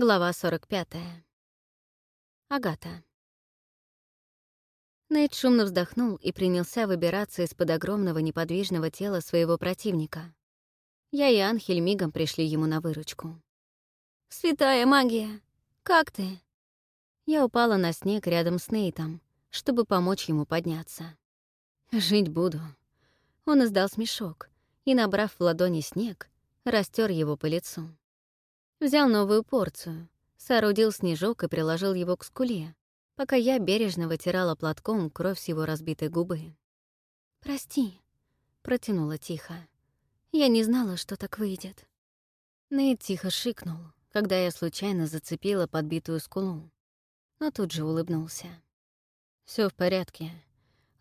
Глава 45. Агата. Нейт шумно вздохнул и принялся выбираться из-под огромного неподвижного тела своего противника. Я и Анхель мигом пришли ему на выручку. «Святая магия! Как ты?» Я упала на снег рядом с Нейтом, чтобы помочь ему подняться. «Жить буду». Он издал смешок и, набрав в ладони снег, растер его по лицу. Взял новую порцию, соорудил снежок и приложил его к скуле, пока я бережно вытирала платком кровь с его разбитой губы. «Прости», — протянула тихо. «Я не знала, что так выйдет». Нейт тихо шикнул, когда я случайно зацепила подбитую скулу, но тут же улыбнулся. Все в порядке.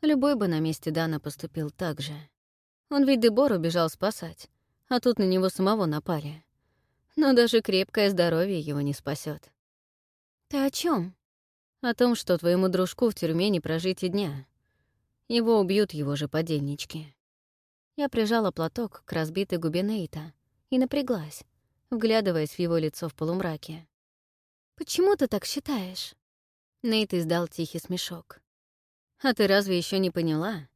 Любой бы на месте Дана поступил так же. Он ведь Дебору бежал спасать, а тут на него самого напали но даже крепкое здоровье его не спасет. «Ты о чем? «О том, что твоему дружку в тюрьме не прожить и дня. Его убьют его же подельнички». Я прижала платок к разбитой губе Нейта и напряглась, вглядываясь в его лицо в полумраке. «Почему ты так считаешь?» Нейт издал тихий смешок. «А ты разве еще не поняла?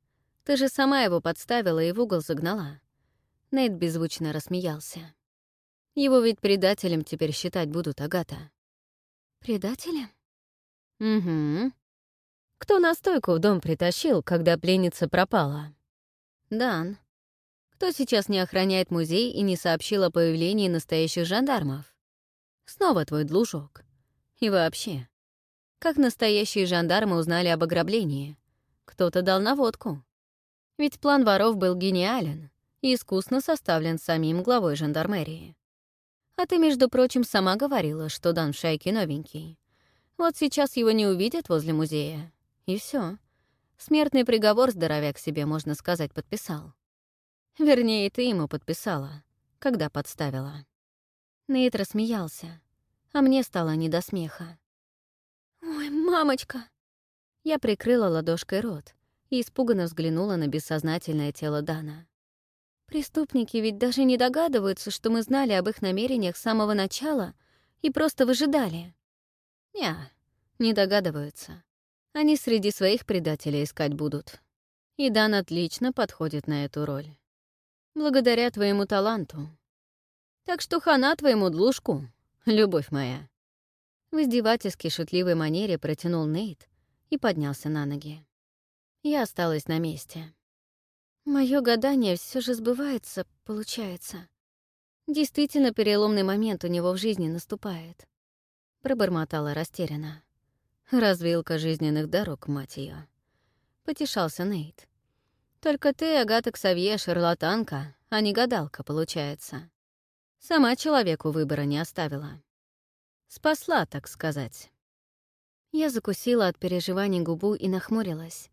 Ты же сама его подставила и в угол загнала». Нейт беззвучно рассмеялся. Его ведь предателем теперь считать будут, Агата. Предателем? Угу. Кто настойку в дом притащил, когда пленница пропала? Дан. Кто сейчас не охраняет музей и не сообщил о появлении настоящих жандармов? Снова твой должок. И вообще, как настоящие жандармы узнали об ограблении? Кто-то дал наводку. Ведь план воров был гениален и искусно составлен самим главой жандармерии. А ты, между прочим, сама говорила, что Дан в шайке новенький. Вот сейчас его не увидят возле музея. И все. Смертный приговор здоровяк себе, можно сказать, подписал. Вернее, ты ему подписала, когда подставила. Нейт рассмеялся, а мне стало не до смеха. «Ой, мамочка!» Я прикрыла ладошкой рот и испуганно взглянула на бессознательное тело Дана. Преступники ведь даже не догадываются, что мы знали об их намерениях с самого начала и просто выжидали. Не, не догадываются. Они среди своих предателей искать будут. И Дан отлично подходит на эту роль. Благодаря твоему таланту. Так что хана твоему длушку, любовь моя. В издевательски шутливой манере протянул Нейт и поднялся на ноги. Я осталась на месте. Мое гадание все же сбывается, получается. Действительно, переломный момент у него в жизни наступает. Пробормотала растерянно. Развилка жизненных дорог, мать ее. Потешался Нейт. Только ты, Агата Ксавье, шарлатанка, а не гадалка, получается. Сама человеку выбора не оставила. Спасла, так сказать. Я закусила от переживаний губу и нахмурилась.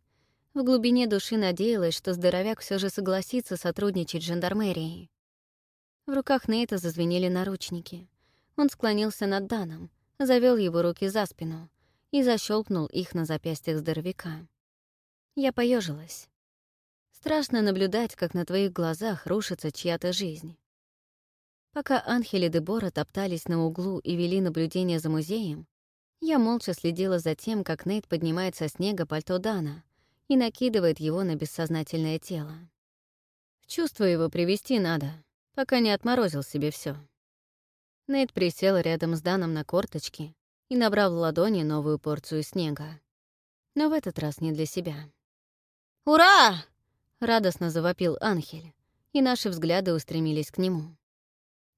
В глубине души надеялась, что здоровяк все же согласится сотрудничать с жандармерией. В руках Нейта зазвенели наручники. Он склонился над Даном, завел его руки за спину и защелкнул их на запястьях здоровяка. Я поежилась. Страшно наблюдать, как на твоих глазах рушится чья-то жизнь. Пока Анхель и Дебора топтались на углу и вели наблюдение за музеем, я молча следила за тем, как Нейт поднимает со снега пальто Дана, и накидывает его на бессознательное тело. Чувство его привести надо, пока не отморозил себе все. Нейт присел рядом с Даном на корточки и набрал в ладони новую порцию снега. Но в этот раз не для себя. «Ура!» — радостно завопил Анхель, и наши взгляды устремились к нему.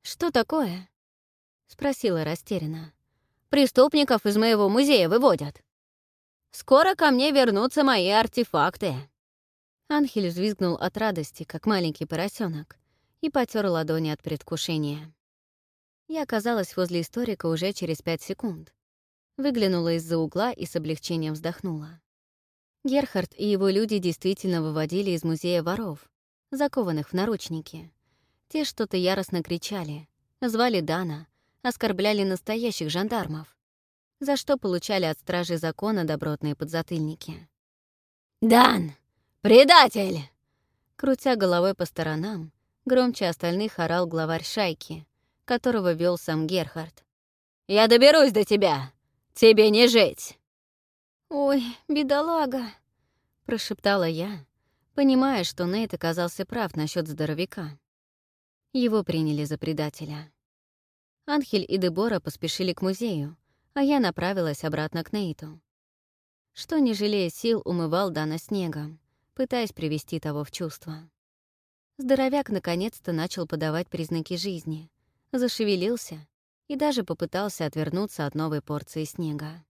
«Что такое?» — спросила растерянно. «Преступников из моего музея выводят!» Скоро ко мне вернутся мои артефакты!» Анхель взвизгнул от радости, как маленький поросенок, и потер ладони от предвкушения. Я оказалась возле историка уже через пять секунд. Выглянула из-за угла и с облегчением вздохнула. Герхард и его люди действительно выводили из музея воров, закованных в наручники. Те что-то яростно кричали, звали Дана, оскорбляли настоящих жандармов, за что получали от стражей закона добротные подзатыльники. «Дан! Предатель!» Крутя головой по сторонам, громче остальных орал главарь шайки, которого вел сам Герхард. «Я доберусь до тебя! Тебе не жить!» «Ой, бедолага!» — прошептала я, понимая, что Нейт оказался прав насчет здоровяка. Его приняли за предателя. Анхель и Дебора поспешили к музею, а я направилась обратно к Нейту. Что, не жалея сил, умывал Дана снегом, пытаясь привести того в чувство. Здоровяк наконец-то начал подавать признаки жизни, зашевелился и даже попытался отвернуться от новой порции снега.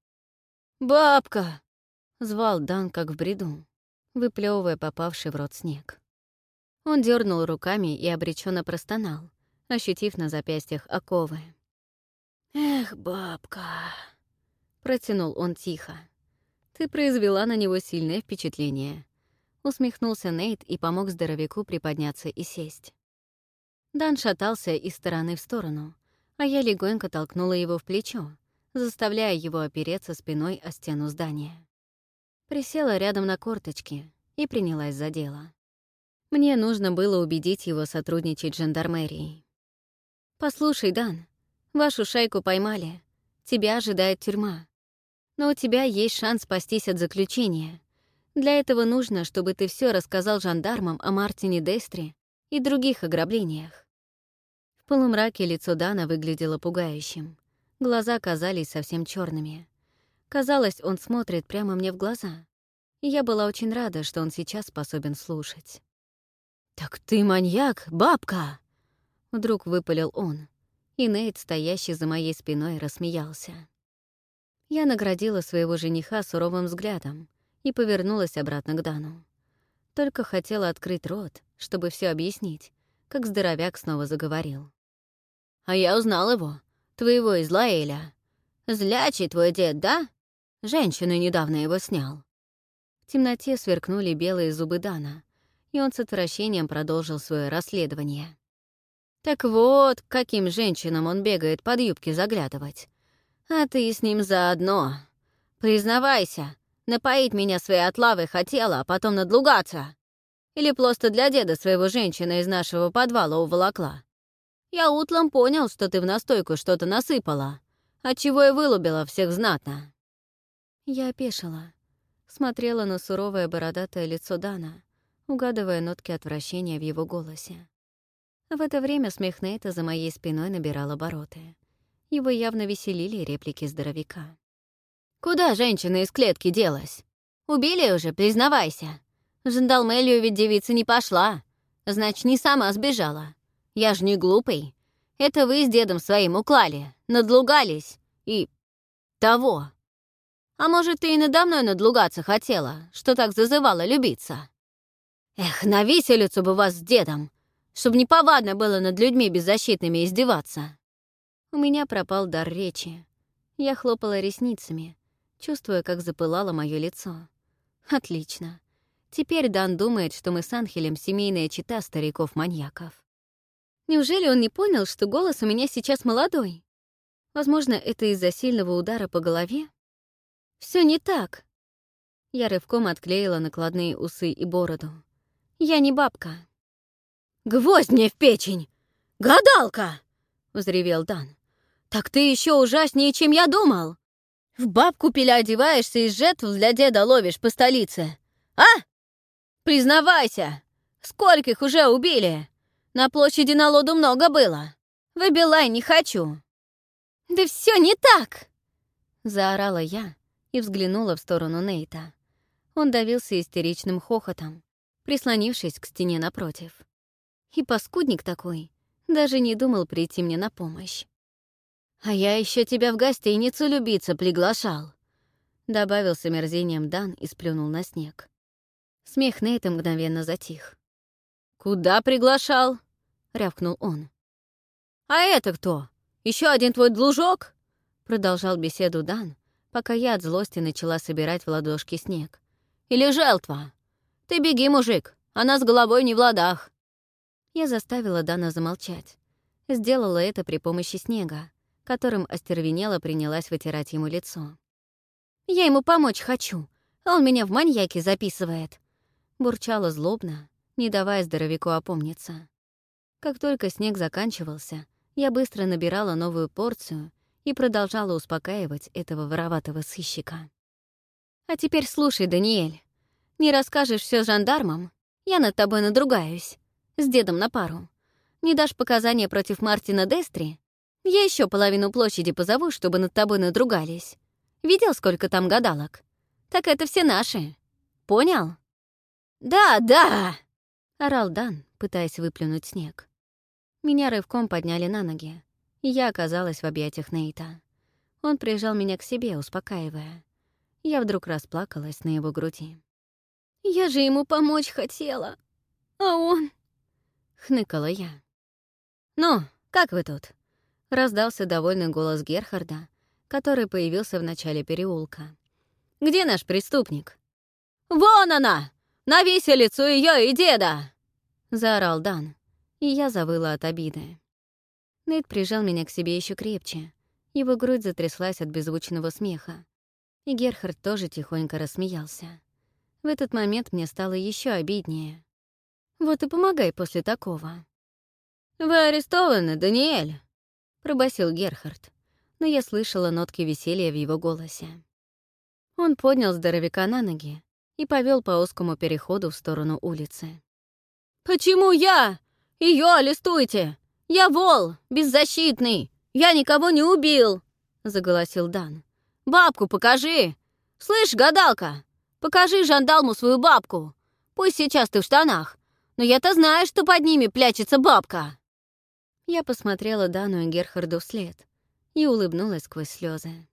«Бабка!» — звал Дан как в бреду, выплевывая попавший в рот снег. Он дернул руками и обреченно простонал, ощутив на запястьях оковы. «Эх, бабка!» — протянул он тихо. «Ты произвела на него сильное впечатление», — усмехнулся Нейт и помог здоровяку приподняться и сесть. Дан шатался из стороны в сторону, а я легонько толкнула его в плечо, заставляя его опереться спиной о стену здания. Присела рядом на корточки и принялась за дело. Мне нужно было убедить его сотрудничать с жандармерией. «Послушай, Дан, Вашу шайку поймали. Тебя ожидает тюрьма. Но у тебя есть шанс спастись от заключения. Для этого нужно, чтобы ты все рассказал жандармам о Мартине Дестре и других ограблениях. В полумраке лицо Дана выглядело пугающим. Глаза казались совсем черными. Казалось, он смотрит прямо мне в глаза. И я была очень рада, что он сейчас способен слушать. «Так ты маньяк, бабка!» Вдруг выпалил он и Нейт, стоящий за моей спиной, рассмеялся. Я наградила своего жениха суровым взглядом и повернулась обратно к Дану. Только хотела открыть рот, чтобы все объяснить, как здоровяк снова заговорил. «А я узнал его, твоего из Лаэля, Злячий твой дед, да? Женщину недавно его снял». В темноте сверкнули белые зубы Дана, и он с отвращением продолжил свое расследование. Так вот, каким женщинам он бегает под юбки заглядывать. А ты с ним заодно. Признавайся, напоить меня своей отлавой хотела, а потом надлугаться. Или просто для деда своего женщина из нашего подвала уволокла. Я утлом понял, что ты в настойку что-то насыпала, отчего и вылубила всех знатно. Я опешила. Смотрела на суровое бородатое лицо Дана, угадывая нотки отвращения в его голосе. В это время смех Нейта за моей спиной набирал обороты. Его явно веселили реплики здоровяка. «Куда женщина из клетки делась? Убили уже, признавайся. В жандармелию ведь девица не пошла. Значит, не сама сбежала. Я ж не глупый. Это вы с дедом своим уклали, надлугались и... того. А может, ты и надо мной надлугаться хотела, что так зазывала любиться? Эх, на виселицу бы вас с дедом!» чтобы неповадно было над людьми беззащитными издеваться. У меня пропал дар речи. Я хлопала ресницами, чувствуя, как запылало мое лицо. Отлично. Теперь Дан думает, что мы с Анхелем семейная чита стариков-маньяков. Неужели он не понял, что голос у меня сейчас молодой? Возможно, это из-за сильного удара по голове? Все не так. Я рывком отклеила накладные усы и бороду. Я не бабка. «Гвоздь мне в печень! Гадалка!» — взревел Дан. «Так ты еще ужаснее, чем я думал! В бабку переодеваешься и жертв для деда ловишь по столице! А? Признавайся! Скольких уже убили? На площади на лоду много было! Выбилай не хочу!» «Да все не так!» — заорала я и взглянула в сторону Нейта. Он давился истеричным хохотом, прислонившись к стене напротив. И паскудник такой даже не думал прийти мне на помощь. «А я еще тебя в гостиницу любиться приглашал», — добавил с омерзением Дан и сплюнул на снег. Смех на Нейта мгновенно затих. «Куда приглашал?» — рявкнул он. «А это кто? Еще один твой дружок?» Продолжал беседу Дан, пока я от злости начала собирать в ладошки снег. «Или желтва? Ты беги, мужик, она с головой не в ладах!» Я заставила Дана замолчать. Сделала это при помощи снега, которым остервенело принялась вытирать ему лицо. «Я ему помочь хочу, а он меня в маньяке записывает!» Бурчала злобно, не давая здоровяку опомниться. Как только снег заканчивался, я быстро набирала новую порцию и продолжала успокаивать этого вороватого сыщика. «А теперь слушай, Даниэль, не расскажешь все жандармам, я над тобой надругаюсь с дедом на пару, не дашь показания против Мартина Дестри, я еще половину площади позову, чтобы над тобой надругались. Видел, сколько там гадалок? Так это все наши. Понял? «Да, да!» — орал Дан, пытаясь выплюнуть снег. Меня рывком подняли на ноги, и я оказалась в объятиях Нейта. Он прижал меня к себе, успокаивая. Я вдруг расплакалась на его груди. «Я же ему помочь хотела, а он...» — хныкала я. «Ну, как вы тут?» — раздался довольный голос Герхарда, который появился в начале переулка. «Где наш преступник?» «Вон она! На виселицу ее и деда!» — заорал Дан, и я завыла от обиды. Нейт прижал меня к себе еще крепче. Его грудь затряслась от беззвучного смеха. И Герхард тоже тихонько рассмеялся. В этот момент мне стало еще обиднее. Вот и помогай после такого». «Вы арестованы, Даниэль», — пробасил Герхард, но я слышала нотки веселья в его голосе. Он поднял здоровяка на ноги и повел по узкому переходу в сторону улицы. «Почему я? Ее арестуйте! Я вол, беззащитный! Я никого не убил!» — заголосил Дан. «Бабку покажи! Слышь, гадалка, покажи жандалму свою бабку! Пусть сейчас ты в штанах, но я-то знаю, что под ними плячется бабка!» Я посмотрела Дану и Герхарду вслед и улыбнулась сквозь слезы.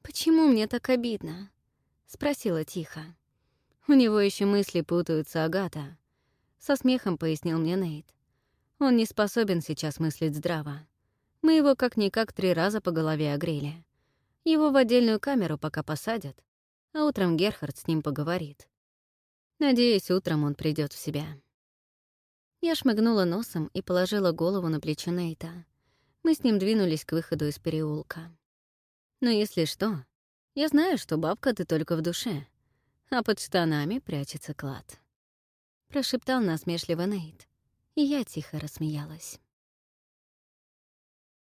«Почему мне так обидно?» — спросила тихо. «У него еще мысли путаются, Агата», — со смехом пояснил мне Нейт. «Он не способен сейчас мыслить здраво. Мы его как-никак три раза по голове огрели. Его в отдельную камеру пока посадят, а утром Герхард с ним поговорит. Надеюсь, утром он придет в себя». Я шмыгнула носом и положила голову на плечо Нейта. Мы с ним двинулись к выходу из переулка. Но если что, я знаю, что бабка ты только в душе, а под штанами прячется клад. Прошептал насмешливо Нейт, и я тихо рассмеялась.